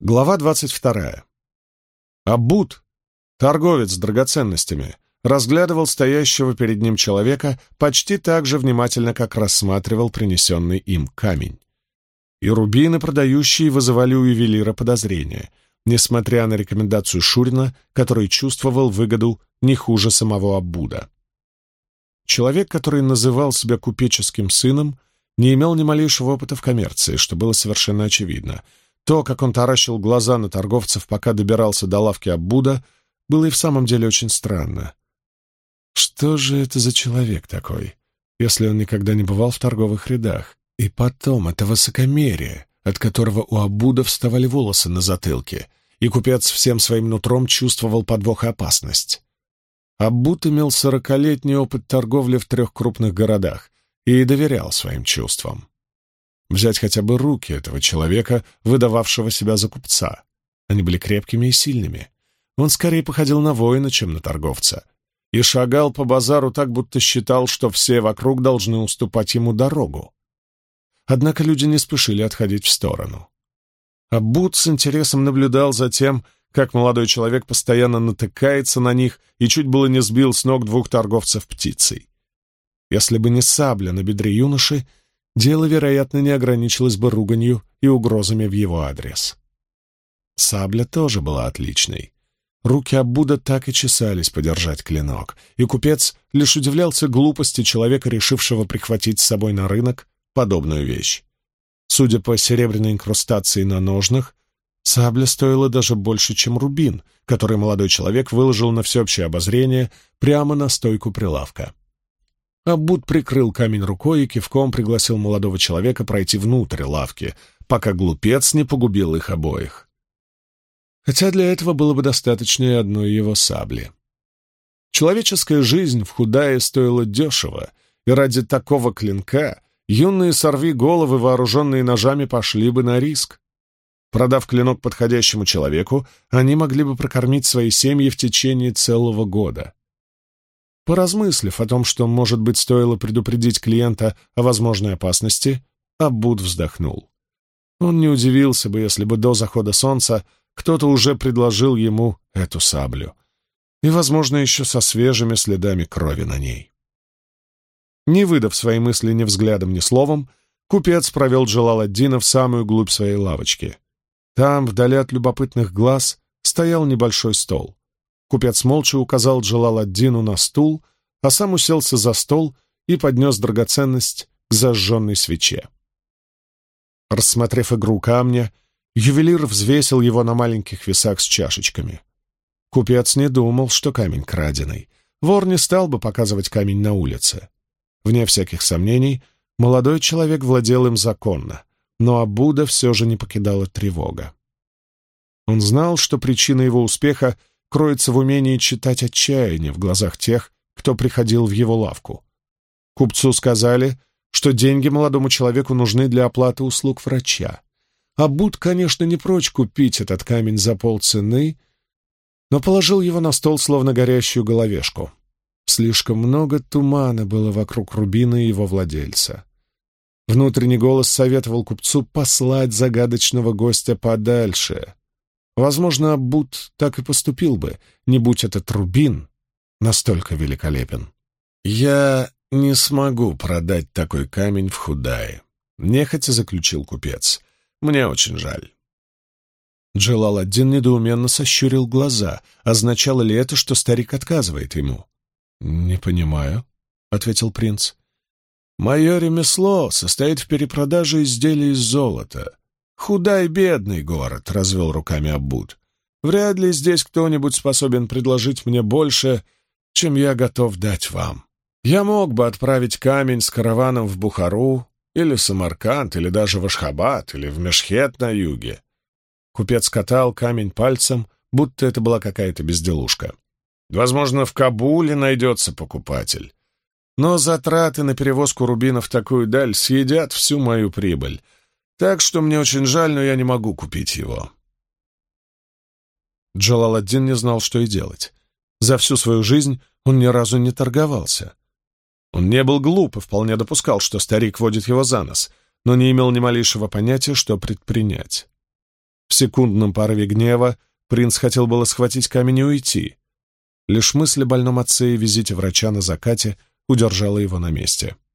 Глава 22. Абут, торговец драгоценностями, разглядывал стоящего перед ним человека почти так же внимательно, как рассматривал принесенный им камень. И рубины, продающие, вызывали у ювелира подозрения, несмотря на рекомендацию Шурина, который чувствовал выгоду не хуже самого Абуда. Человек, который называл себя купеческим сыном, не имел ни малейшего опыта в коммерции, что было совершенно очевидно — то, как он таращил глаза на торговцев, пока добирался до лавки Аббуда, было и в самом деле очень странно. Что же это за человек такой, если он никогда не бывал в торговых рядах? И потом, это высокомерие, от которого у Абуда вставали волосы на затылке, и купец всем своим нутром чувствовал подвох и опасность. Аббут имел сорокалетний опыт торговли в трех крупных городах и доверял своим чувствам взять хотя бы руки этого человека, выдававшего себя за купца. Они были крепкими и сильными. Он скорее походил на воина, чем на торговца, и шагал по базару так, будто считал, что все вокруг должны уступать ему дорогу. Однако люди не спешили отходить в сторону. Аббут с интересом наблюдал за тем, как молодой человек постоянно натыкается на них и чуть было не сбил с ног двух торговцев птицей. Если бы не сабля на бедре юноши, дело, вероятно, не ограничилось бы руганью и угрозами в его адрес. Сабля тоже была отличной. Руки Аббуда так и чесались подержать клинок, и купец лишь удивлялся глупости человека, решившего прихватить с собой на рынок подобную вещь. Судя по серебряной инкрустации на ножнах, сабля стоила даже больше, чем рубин, который молодой человек выложил на всеобщее обозрение прямо на стойку прилавка. Аббут прикрыл камень рукой и кивком пригласил молодого человека пройти внутрь лавки, пока глупец не погубил их обоих. Хотя для этого было бы достаточно и одной его сабли. Человеческая жизнь в худае стоила дешево, и ради такого клинка юные сорви головы, вооруженные ножами, пошли бы на риск. Продав клинок подходящему человеку, они могли бы прокормить свои семьи в течение целого года. Поразмыслив о том, что, может быть, стоило предупредить клиента о возможной опасности, Аббуд вздохнул. Он не удивился бы, если бы до захода солнца кто-то уже предложил ему эту саблю. И, возможно, еще со свежими следами крови на ней. Не выдав свои мысли ни взглядом, ни словом, купец провел Джалаладдина в самую глубь своей лавочки. Там, вдали от любопытных глаз, стоял небольшой стол. Купец молча указал Джалаладдину на стул, а сам уселся за стол и поднес драгоценность к зажженной свече. Рассмотрев игру камня, ювелир взвесил его на маленьких весах с чашечками. Купец не думал, что камень краденый. Вор не стал бы показывать камень на улице. Вне всяких сомнений, молодой человек владел им законно, но Абуда все же не покидала тревога. Он знал, что причина его успеха кроется в умении читать отчаяние в глазах тех, кто приходил в его лавку. Купцу сказали, что деньги молодому человеку нужны для оплаты услуг врача. А Буд, конечно, не прочь купить этот камень за полцены, но положил его на стол, словно горящую головешку. Слишком много тумана было вокруг рубина и его владельца. Внутренний голос советовал купцу послать загадочного гостя подальше, Возможно, Аббут так и поступил бы, не будь этот рубин настолько великолепен. «Я не смогу продать такой камень в Худае», — нехотя заключил купец. «Мне очень жаль». Джалаладдин недоуменно сощурил глаза. Означало ли это, что старик отказывает ему? «Не понимаю», — ответил принц. «Мое ремесло состоит в перепродаже изделий из золота. «Худай бедный город», — развел руками Аббуд. «Вряд ли здесь кто-нибудь способен предложить мне больше, чем я готов дать вам. Я мог бы отправить камень с караваном в Бухару, или Самарканд, или даже в Ашхабад, или в Мешхет на юге». Купец катал камень пальцем, будто это была какая-то безделушка. «Возможно, в Кабуле найдется покупатель. Но затраты на перевозку рубинов в такую даль съедят всю мою прибыль» Так что мне очень жаль, но я не могу купить его. Джалаладдин не знал, что и делать. За всю свою жизнь он ни разу не торговался. Он не был глуп и вполне допускал, что старик водит его за нос, но не имел ни малейшего понятия, что предпринять. В секундном порыве гнева принц хотел было схватить камень и уйти. Лишь мысль о больном отце и визите врача на закате удержала его на месте. —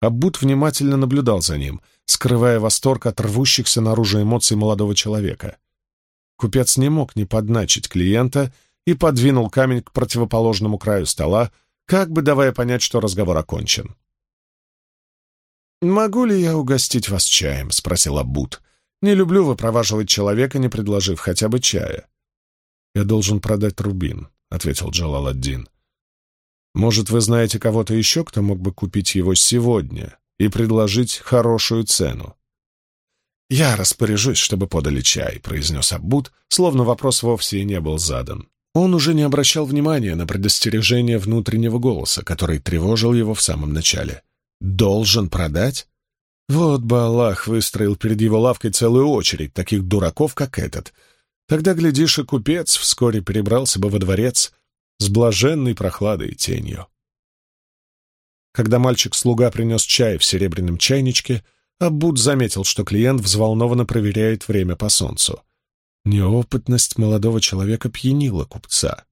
Аббут внимательно наблюдал за ним, скрывая восторг от рвущихся наружу эмоций молодого человека. Купец не мог не подначить клиента и подвинул камень к противоположному краю стола, как бы давая понять, что разговор окончен. «Могу ли я угостить вас чаем?» — спросил Аббут. «Не люблю выпроваживать человека, не предложив хотя бы чая». «Я должен продать рубин», — ответил Джалаладдин. Может, вы знаете кого-то еще, кто мог бы купить его сегодня и предложить хорошую цену?» «Я распоряжусь, чтобы подали чай», — произнес Аббут, словно вопрос вовсе и не был задан. Он уже не обращал внимания на предостережение внутреннего голоса, который тревожил его в самом начале. «Должен продать?» Вот бы Аллах выстроил перед его лавкой целую очередь таких дураков, как этот. Тогда, глядишь, и купец вскоре перебрался бы во дворец с блаженной прохладой и тенью. Когда мальчик-слуга принес чай в серебряном чайничке, Аббуд заметил, что клиент взволнованно проверяет время по солнцу. Неопытность молодого человека пьянила купца.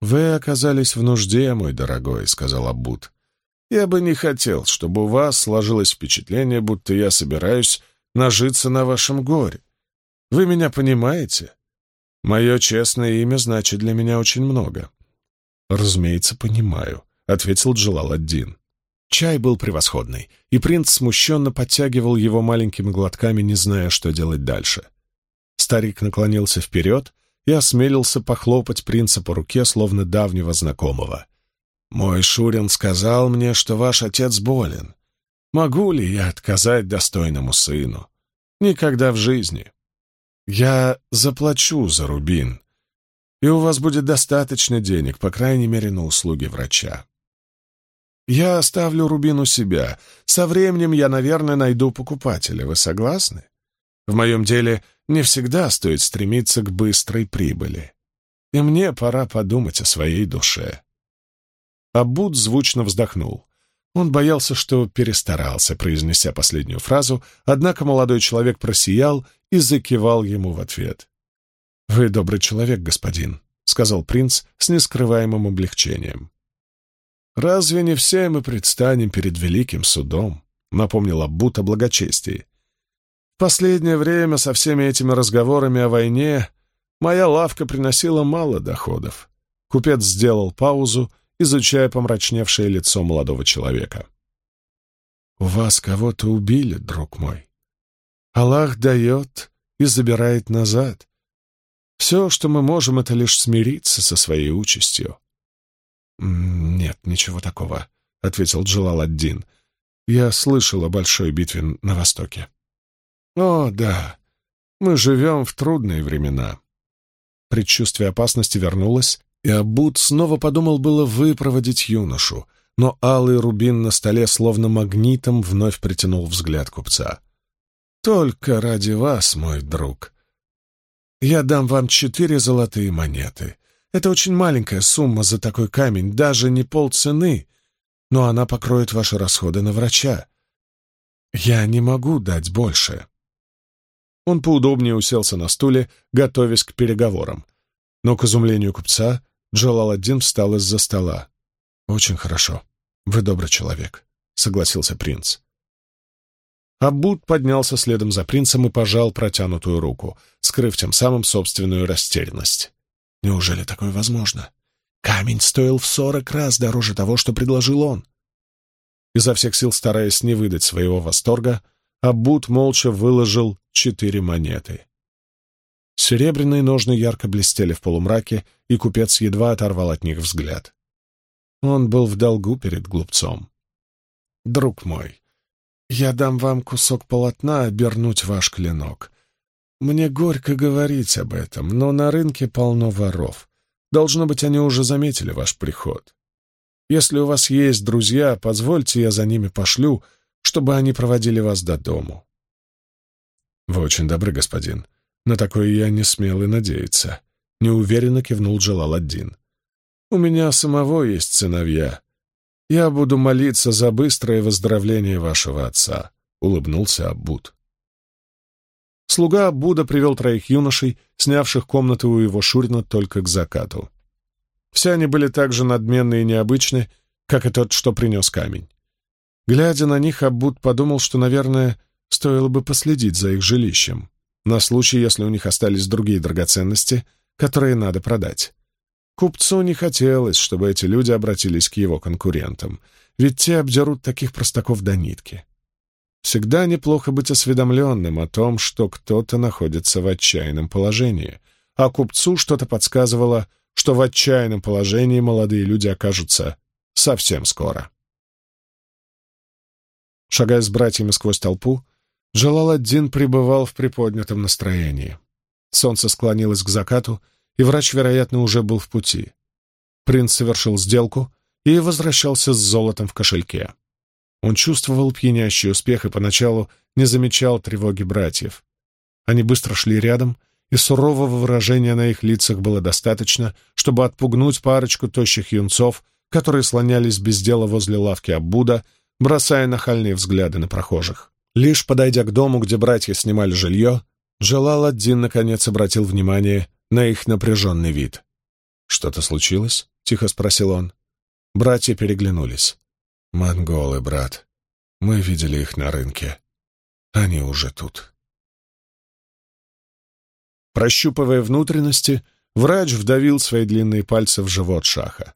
«Вы оказались в нужде, мой дорогой», — сказал Аббуд. «Я бы не хотел, чтобы у вас сложилось впечатление, будто я собираюсь нажиться на вашем горе. Вы меня понимаете? Мое честное имя значит для меня очень много. Разумеется, понимаю, — ответил Джалаладдин. Чай был превосходный, и принц смущенно подтягивал его маленькими глотками, не зная, что делать дальше. Старик наклонился вперед и осмелился похлопать принца по руке, словно давнего знакомого. «Мой Шурин сказал мне, что ваш отец болен. Могу ли я отказать достойному сыну? Никогда в жизни!» Я заплачу за рубин, и у вас будет достаточно денег, по крайней мере, на услуги врача. Я оставлю рубин у себя. Со временем я, наверное, найду покупателя. Вы согласны? В моем деле не всегда стоит стремиться к быстрой прибыли. И мне пора подумать о своей душе. Абуд звучно вздохнул. Он боялся, что перестарался, произнеся последнюю фразу, однако молодой человек просиял и закивал ему в ответ. «Вы добрый человек, господин», — сказал принц с нескрываемым облегчением. «Разве не все мы предстанем перед великим судом?» — напомнил Аббут о благочестии. «В последнее время со всеми этими разговорами о войне моя лавка приносила мало доходов». Купец сделал паузу изучая помрачневшее лицо молодого человека. «У вас кого-то убили, друг мой. Аллах дает и забирает назад. Все, что мы можем, — это лишь смириться со своей участью». «Нет, ничего такого», — ответил Джалал Дин. «Я слышал о большой битве на Востоке». «О, да, мы живем в трудные времена». Предчувствие опасности вернулось, и Абуд снова подумал было выпроводить юношу, но алый рубин на столе словно магнитом вновь притянул взгляд купца. «Только ради вас, мой друг. Я дам вам четыре золотые монеты. Это очень маленькая сумма за такой камень, даже не полцены, но она покроет ваши расходы на врача. Я не могу дать больше». Он поудобнее уселся на стуле, готовясь к переговорам — но, к изумлению купца, Джалаладдин встал из-за стола. «Очень хорошо. Вы добрый человек», — согласился принц. Аббут поднялся следом за принцем и пожал протянутую руку, скрыв тем самым собственную растерянность. «Неужели такое возможно? Камень стоил в сорок раз дороже того, что предложил он». Изо всех сил стараясь не выдать своего восторга, Аббут молча выложил четыре монеты. Серебряные ножны ярко блестели в полумраке, и купец едва оторвал от них взгляд. Он был в долгу перед глупцом. «Друг мой, я дам вам кусок полотна обернуть ваш клинок. Мне горько говорить об этом, но на рынке полно воров. Должно быть, они уже заметили ваш приход. Если у вас есть друзья, позвольте, я за ними пошлю, чтобы они проводили вас до дому». «Вы очень добры, господин», на такое я не смел и надеяться. Неуверенно кивнул Джалаладдин. У меня самого есть сыновья. Я буду молиться за быстрое выздоровление вашего отца, улыбнулся Аббуд. Слуга Аббуда привел троих юношей, снявших комнаты у его шурина только к закату. Все они были так же надменны и необычны, как и тот, что принес камень. Глядя на них, Аббуд подумал, что, наверное, стоило бы последить за их жилищем на случай, если у них остались другие драгоценности, которые надо продать. Купцу не хотелось, чтобы эти люди обратились к его конкурентам, ведь те обдерут таких простаков до нитки. Всегда неплохо быть осведомленным о том, что кто-то находится в отчаянном положении, а купцу что-то подсказывало, что в отчаянном положении молодые люди окажутся совсем скоро. Шагая с братьями сквозь толпу, Джалаладдин пребывал в приподнятом настроении. Солнце склонилось к закату, и врач, вероятно, уже был в пути. Принц совершил сделку и возвращался с золотом в кошельке. Он чувствовал пьянящий успех и поначалу не замечал тревоги братьев. Они быстро шли рядом, и сурового выражения на их лицах было достаточно, чтобы отпугнуть парочку тощих юнцов, которые слонялись без дела возле лавки Аббуда, бросая нахальные взгляды на прохожих. Лишь подойдя к дому, где братья снимали жилье, Джалал-ад-Дин наконец обратил внимание на их напряженный вид. «Что-то случилось?» — тихо спросил он. Братья переглянулись. «Монголы, брат. Мы видели их на рынке. Они уже тут». Прощупывая внутренности, врач вдавил свои длинные пальцы в живот шаха.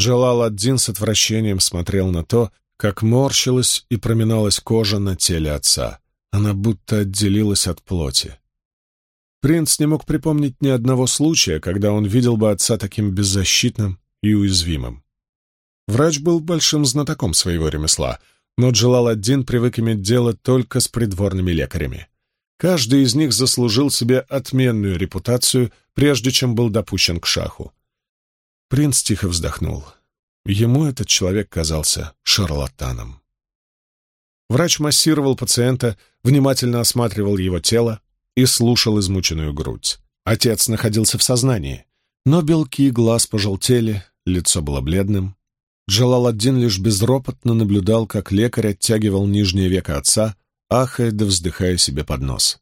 Джалал-ад-Дин с отвращением смотрел на то, как морщилась и проминалась кожа на теле отца. Она будто отделилась от плоти. Принц не мог припомнить ни одного случая, когда он видел бы отца таким беззащитным и уязвимым. Врач был большим знатоком своего ремесла, но Джалал-ад-Дин привык иметь дело только с придворными лекарями. Каждый из них заслужил себе отменную репутацию, прежде чем был допущен к шаху. Принц тихо вздохнул. Ему этот человек казался шарлатаном. Врач массировал пациента, внимательно осматривал его тело и слушал измученную грудь. Отец находился в сознании, но белки глаз пожелтели, лицо было бледным. Джалаладдин лишь безропотно наблюдал, как лекарь оттягивал нижнее веко отца, ахая да вздыхая себе под нос.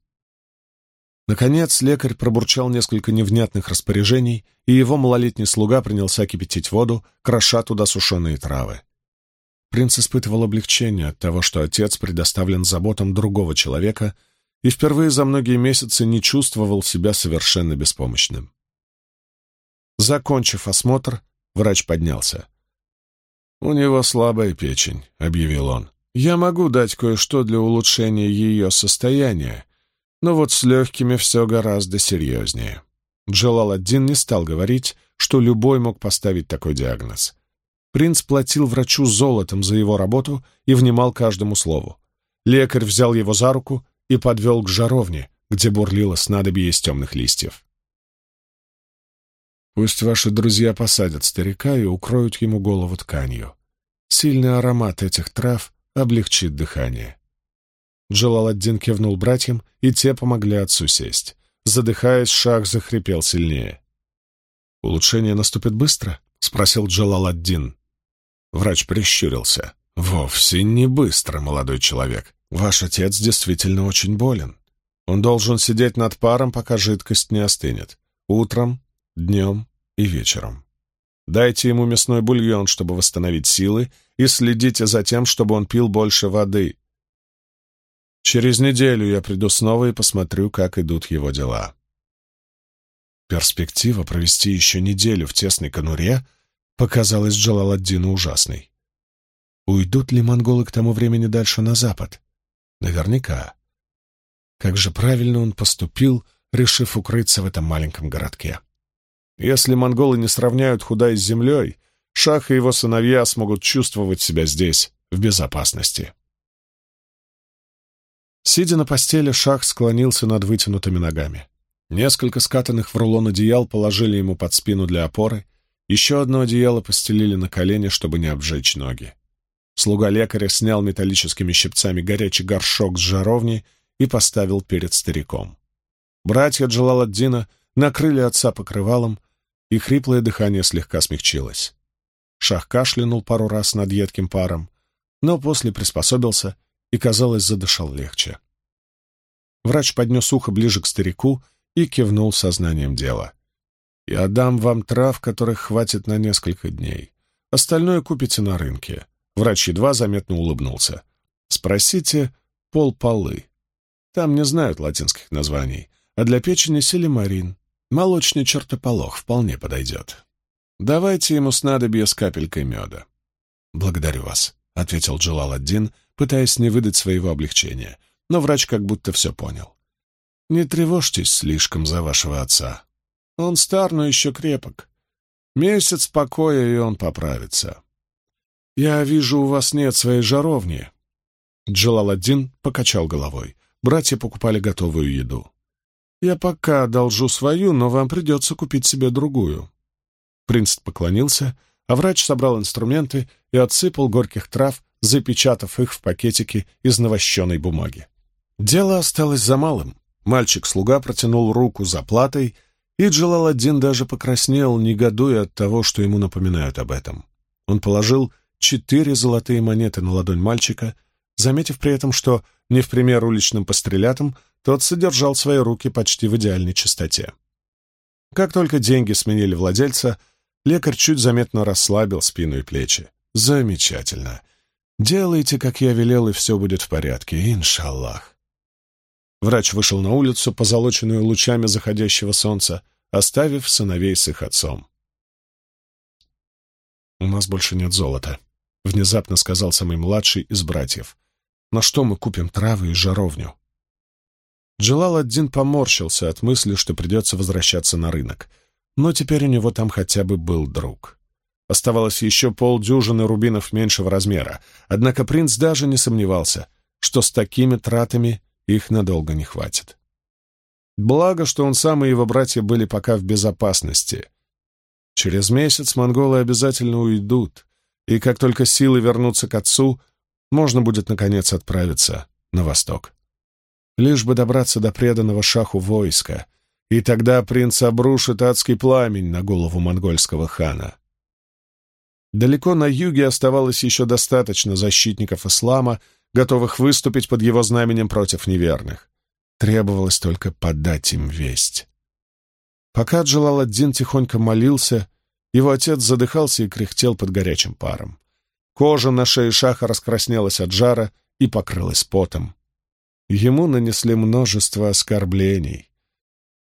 Наконец лекарь пробурчал несколько невнятных распоряжений, и его малолетний слуга принялся кипятить воду, кроша туда сушеные травы. Принц испытывал облегчение от того, что отец предоставлен заботам другого человека и впервые за многие месяцы не чувствовал себя совершенно беспомощным. Закончив осмотр, врач поднялся. «У него слабая печень», — объявил он. «Я могу дать кое-что для улучшения ее состояния, но вот с легкими все гораздо серьезнее. Джалал-ад-Дин не стал говорить, что любой мог поставить такой диагноз. Принц платил врачу золотом за его работу и внимал каждому слову. Лекарь взял его за руку и подвел к жаровне, где бурлило снадобье из темных листьев. «Пусть ваши друзья посадят старика и укроют ему голову тканью. Сильный аромат этих трав облегчит дыхание», Джалаладдин кивнул братьям, и те помогли отцу сесть. Задыхаясь, Шах захрипел сильнее. «Улучшение наступит быстро?» — спросил Джалаладдин. Врач прищурился. «Вовсе не быстро, молодой человек. Ваш отец действительно очень болен. Он должен сидеть над паром, пока жидкость не остынет. Утром, днем и вечером. Дайте ему мясной бульон, чтобы восстановить силы, и следите за тем, чтобы он пил больше воды. Через неделю я приду снова и посмотрю, как идут его дела. Перспектива провести еще неделю в тесной конуре показалась Джалаладдину ужасной. Уйдут ли монголы к тому времени дальше на запад? Наверняка. Как же правильно он поступил, решив укрыться в этом маленьком городке. Если монголы не сравняют Худай с землей, Шах и его сыновья смогут чувствовать себя здесь, в безопасности. Сидя на постели, Шах склонился над вытянутыми ногами. Несколько скатанных в рулон одеял положили ему под спину для опоры, еще одно одеяло постелили на колени, чтобы не обжечь ноги. Слуга лекаря снял металлическими щипцами горячий горшок с жаровни и поставил перед стариком. Братья Джалаладдина накрыли отца покрывалом, и хриплое дыхание слегка смягчилось. Шах кашлянул пару раз над едким паром, но после приспособился и, казалось, задышал легче. Врач поднес ухо ближе к старику и кивнул сознанием дела. «Я дам вам трав, которых хватит на несколько дней. Остальное купите на рынке». Врач едва заметно улыбнулся. «Спросите полполы. Там не знают латинских названий, а для печени селемарин. Молочный чертополох вполне подойдет. Давайте ему снадобье с капелькой меда». «Благодарю вас», — ответил Джалал-ад-Дин, пытаясь не выдать своего облегчения, но врач как будто все понял. «Не тревожьтесь слишком за вашего отца. Он стар, но еще крепок. Месяц покоя, и он поправится. Я вижу, у вас нет своей жаровни». Джалаладдин покачал головой. Братья покупали готовую еду. «Я пока одолжу свою, но вам придется купить себе другую». Принц поклонился, а врач собрал инструменты и отсыпал горьких трав запечатав их в пакетике из новощенной бумаги. Дело осталось за малым. Мальчик-слуга протянул руку за платой, и Джалаладдин даже покраснел, негодуя от того, что ему напоминают об этом. Он положил четыре золотые монеты на ладонь мальчика, заметив при этом, что, не в пример уличным пострелятам, тот содержал свои руки почти в идеальной чистоте. Как только деньги сменили владельца, лекарь чуть заметно расслабил спину и плечи. «Замечательно!» Делайте, как я велел, и все будет в порядке, иншаллах. Врач вышел на улицу, позолоченную лучами заходящего солнца, оставив сыновей с их отцом. «У нас больше нет золота», — внезапно сказал самый младший из братьев. «На что мы купим травы и жаровню?» Джалал-ад-Дин поморщился от мысли, что придется возвращаться на рынок, но теперь у него там хотя бы был друг. Оставалось еще полдюжины рубинов меньшего размера, однако принц даже не сомневался, что с такими тратами их надолго не хватит. Благо, что он сам и его братья были пока в безопасности. Через месяц монголы обязательно уйдут, и как только силы вернутся к отцу, можно будет, наконец, отправиться на восток. Лишь бы добраться до преданного шаху войска, и тогда принц обрушит адский пламень на голову монгольского хана. Далеко на юге оставалось еще достаточно защитников ислама, готовых выступить под его знаменем против неверных. Требовалось только подать им весть. Пока Джалаладдин тихонько молился, его отец задыхался и кряхтел под горячим паром. Кожа на шее шаха раскраснелась от жара и покрылась потом. Ему нанесли множество оскорблений,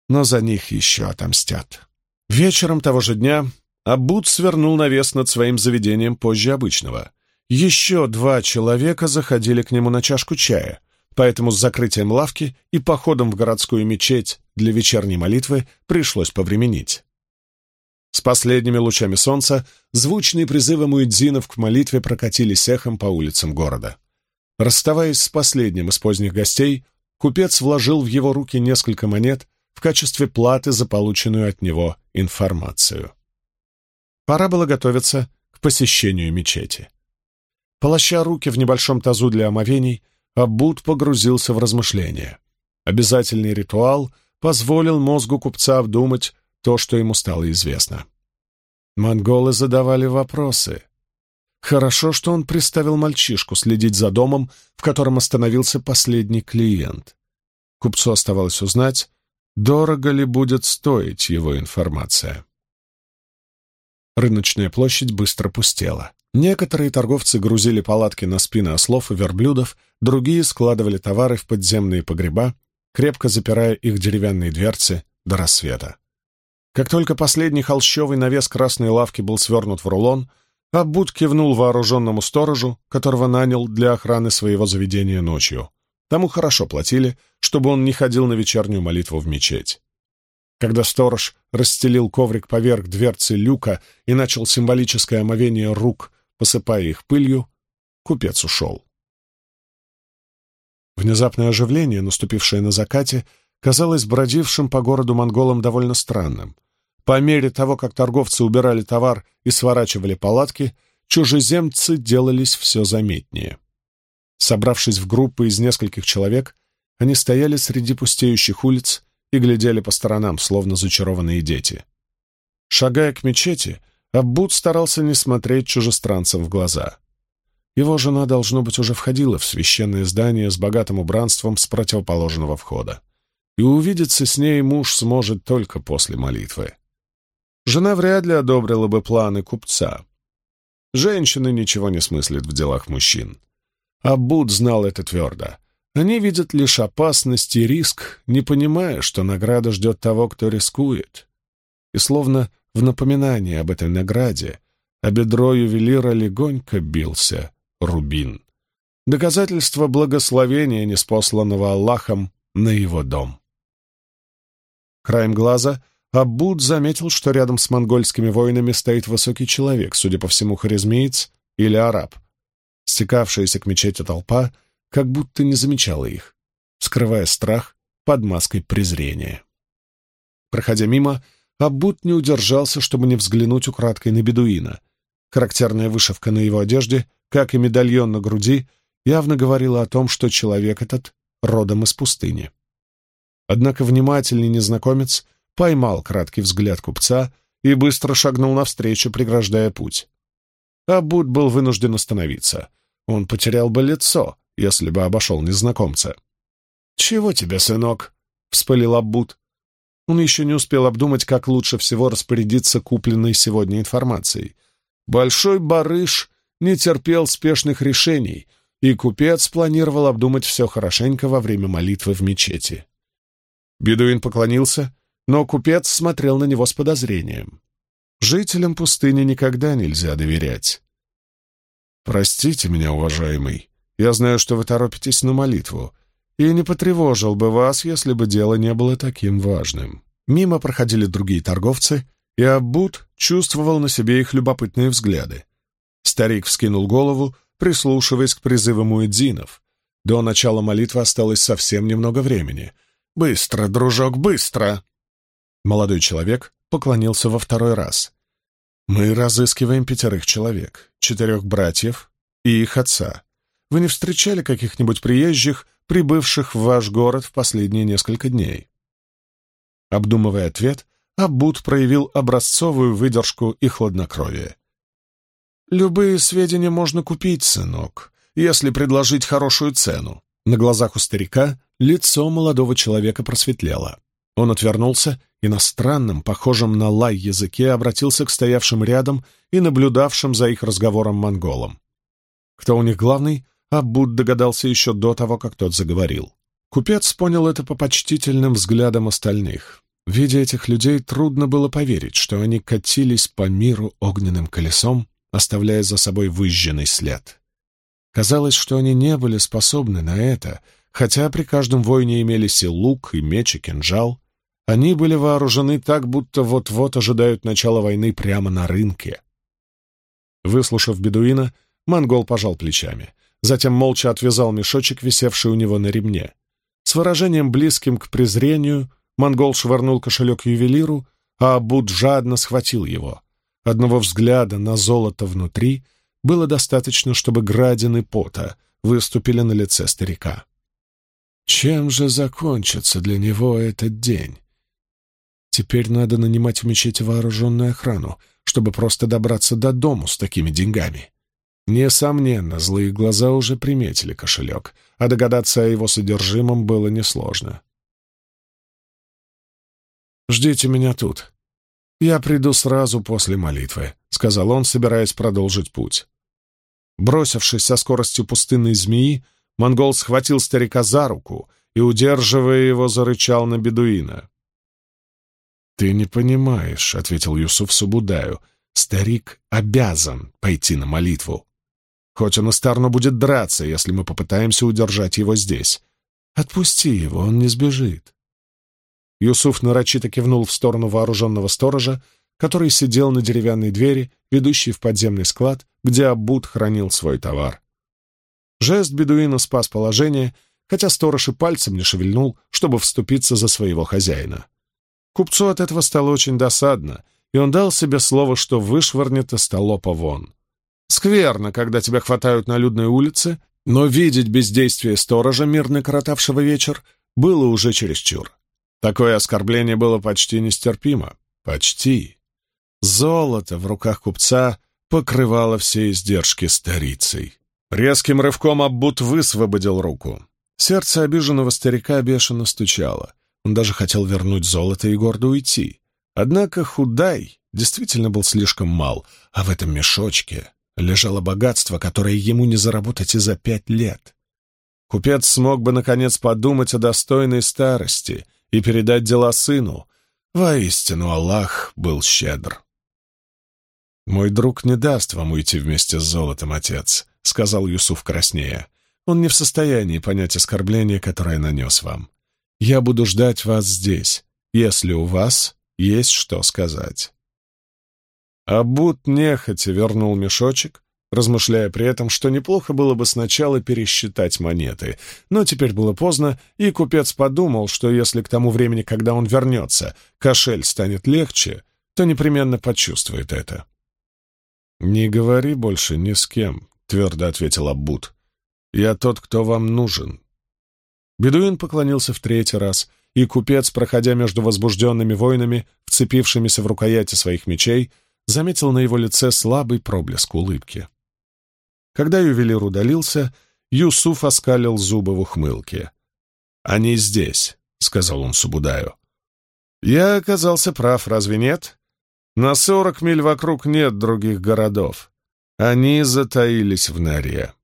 но за них еще отомстят. Вечером того же дня а Абуд свернул навес над своим заведением позже обычного. Еще два человека заходили к нему на чашку чая, поэтому с закрытием лавки и походом в городскую мечеть для вечерней молитвы пришлось повременить. С последними лучами солнца звучные призывы муэдзинов к молитве прокатились эхом по улицам города. Расставаясь с последним из поздних гостей, купец вложил в его руки несколько монет в качестве платы за полученную от него информацию. Пора было готовиться к посещению мечети. Полоща руки в небольшом тазу для омовений, Аббуд погрузился в размышления. Обязательный ритуал позволил мозгу купца обдумать то, что ему стало известно. Монголы задавали вопросы. Хорошо, что он приставил мальчишку следить за домом, в котором остановился последний клиент. Купцу оставалось узнать, дорого ли будет стоить его информация. Рыночная площадь быстро пустела. Некоторые торговцы грузили палатки на спины ослов и верблюдов, другие складывали товары в подземные погреба, крепко запирая их деревянные дверцы до рассвета. Как только последний холщовый навес красной лавки был свернут в рулон, Аббут кивнул вооруженному сторожу, которого нанял для охраны своего заведения ночью. Тому хорошо платили, чтобы он не ходил на вечернюю молитву в мечеть. Когда сторож расстелил коврик поверх дверцы люка и начал символическое омовение рук, посыпая их пылью, купец ушел. Внезапное оживление, наступившее на закате, казалось бродившим по городу монголам довольно странным. По мере того, как торговцы убирали товар и сворачивали палатки, чужеземцы делались все заметнее. Собравшись в группы из нескольких человек, они стояли среди пустеющих улиц и глядели по сторонам, словно зачарованные дети. Шагая к мечети, Аббуд старался не смотреть чужестранцам в глаза. Его жена, должно быть, уже входила в священное здание с богатым убранством с противоположного входа, и увидеться с ней муж сможет только после молитвы. Жена вряд ли одобрила бы планы купца. Женщины ничего не смыслят в делах мужчин. Аббуд знал это твердо — они видят лишь опасность и риск, не понимая, что награда ждет того, кто рискует. И словно в напоминание об этой награде, а бедро ювелира легонько бился рубин. Доказательство благословения, неспосланного Аллахом, на его дом. Краем глаза Аббуд заметил, что рядом с монгольскими воинами стоит высокий человек, судя по всему, харизмеец или араб. Стекавшаяся к мечети толпа — как будто не замечала их, скрывая страх под маской презрения. Проходя мимо, Абут не удержался, чтобы не взглянуть украдкой на бедуина. Характерная вышивка на его одежде, как и медальон на груди, явно говорила о том, что человек этот родом из пустыни. Однако внимательный незнакомец поймал краткий взгляд купца и быстро шагнул навстречу, преграждая путь. Аббут был вынужден остановиться. Он потерял бы лицо, если бы обошел незнакомца. «Чего тебе, сынок?» — вспылил Аббут. Он еще не успел обдумать, как лучше всего распорядиться купленной сегодня информацией. Большой барыш не терпел спешных решений, и купец планировал обдумать все хорошенько во время молитвы в мечети. Бедуин поклонился, но купец смотрел на него с подозрением. Жителям пустыни никогда нельзя доверять. «Простите меня, уважаемый», я знаю, что вы торопитесь на молитву, и не потревожил бы вас, если бы дело не было таким важным». Мимо проходили другие торговцы, и Аббут чувствовал на себе их любопытные взгляды. Старик вскинул голову, прислушиваясь к призывам уэдзинов. До начала молитвы осталось совсем немного времени. «Быстро, дружок, быстро!» Молодой человек поклонился во второй раз. «Мы разыскиваем пятерых человек, четырех братьев и их отца», вы не встречали каких-нибудь приезжих, прибывших в ваш город в последние несколько дней?» Обдумывая ответ, Абуд проявил образцовую выдержку и хладнокровие. «Любые сведения можно купить, сынок, если предложить хорошую цену». На глазах у старика лицо молодого человека просветлело. Он отвернулся и на странном, похожем на лай языке, обратился к стоявшим рядом и наблюдавшим за их разговором монголам. «Кто у них главный?» а Буд догадался еще до того, как тот заговорил. Купец понял это по почтительным взглядам остальных. Видя этих людей, трудно было поверить, что они катились по миру огненным колесом, оставляя за собой выжженный след. Казалось, что они не были способны на это, хотя при каждом воине имелись и лук, и меч, и кинжал. Они были вооружены так, будто вот-вот ожидают начала войны прямо на рынке. Выслушав бедуина, монгол пожал плечами — затем молча отвязал мешочек, висевший у него на ремне. С выражением близким к презрению монгол швырнул кошелек ювелиру, а Абуд жадно схватил его. Одного взгляда на золото внутри было достаточно, чтобы градины пота выступили на лице старика. Чем же закончится для него этот день? Теперь надо нанимать в мечеть вооруженную охрану, чтобы просто добраться до дому с такими деньгами. Несомненно, злые глаза уже приметили кошелек, а догадаться о его содержимом было несложно. «Ждите меня тут. Я приду сразу после молитвы», — сказал он, собираясь продолжить путь. Бросившись со скоростью пустынной змеи, монгол схватил старика за руку и, удерживая его, зарычал на бедуина. «Ты не понимаешь», — ответил Юсуф Субудаю, — «старик обязан пойти на молитву». Хоть он и старно будет драться, если мы попытаемся удержать его здесь. Отпусти его, он не сбежит. Юсуф нарочито кивнул в сторону вооруженного сторожа, который сидел на деревянной двери, ведущей в подземный склад, где Аббут хранил свой товар. Жест бедуина спас положение, хотя сторож и пальцем не шевельнул, чтобы вступиться за своего хозяина. Купцу от этого стало очень досадно, и он дал себе слово, что вышвырнет столопа вон. Скверно, когда тебя хватают на людной улице, но видеть бездействие сторожа, мирно коротавшего вечер, было уже чересчур. Такое оскорбление было почти нестерпимо. Почти. Золото в руках купца покрывало все издержки старицей. Резким рывком Аббут высвободил руку. Сердце обиженного старика бешено стучало. Он даже хотел вернуть золото и гордо уйти. Однако Худай действительно был слишком мал, а в этом мешочке лежало богатство, которое ему не заработать и за пять лет. Купец смог бы, наконец, подумать о достойной старости и передать дела сыну. Воистину, Аллах был щедр. «Мой друг не даст вам уйти вместе с золотом, отец», — сказал Юсуф краснея. «Он не в состоянии понять оскорбление, которое нанес вам. Я буду ждать вас здесь, если у вас есть что сказать». Абут нехотя вернул мешочек, размышляя при этом, что неплохо было бы сначала пересчитать монеты. Но теперь было поздно, и купец подумал, что если к тому времени, когда он вернется, кошель станет легче, то непременно почувствует это. «Не говори больше ни с кем», — твердо ответил Аббут. «Я тот, кто вам нужен». Бедуин поклонился в третий раз, и купец, проходя между возбужденными воинами, вцепившимися в рукояти своих мечей, — заметил на его лице слабый проблеск улыбки. Когда ювелир удалился, Юсуф оскалил зубы в ухмылке. «Они здесь», — сказал он Субудаю. «Я оказался прав, разве нет? На сорок миль вокруг нет других городов. Они затаились в норе».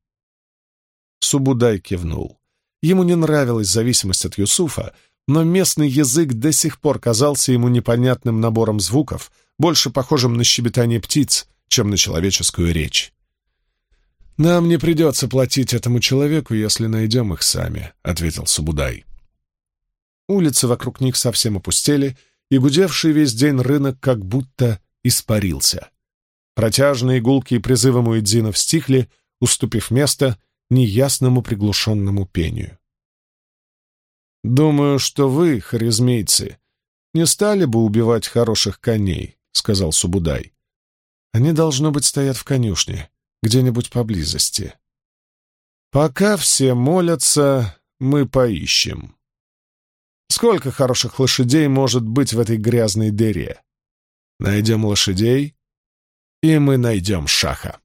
Субудай кивнул. Ему не нравилась зависимость от Юсуфа, но местный язык до сих пор казался ему непонятным набором звуков, больше похожим на щебетание птиц, чем на человеческую речь. «Нам не придется платить этому человеку, если найдем их сами», — ответил Субудай. Улицы вокруг них совсем опустели, и гудевший весь день рынок как будто испарился. Протяжные гулки и призывы Муэдзинов стихли, уступив место неясному приглушенному пению. «Думаю, что вы, харизмейцы, не стали бы убивать хороших коней», — сказал Субудай. «Они, должно быть, стоят в конюшне, где-нибудь поблизости». «Пока все молятся, мы поищем». «Сколько хороших лошадей может быть в этой грязной дыре?» «Найдем лошадей, и мы найдем шаха».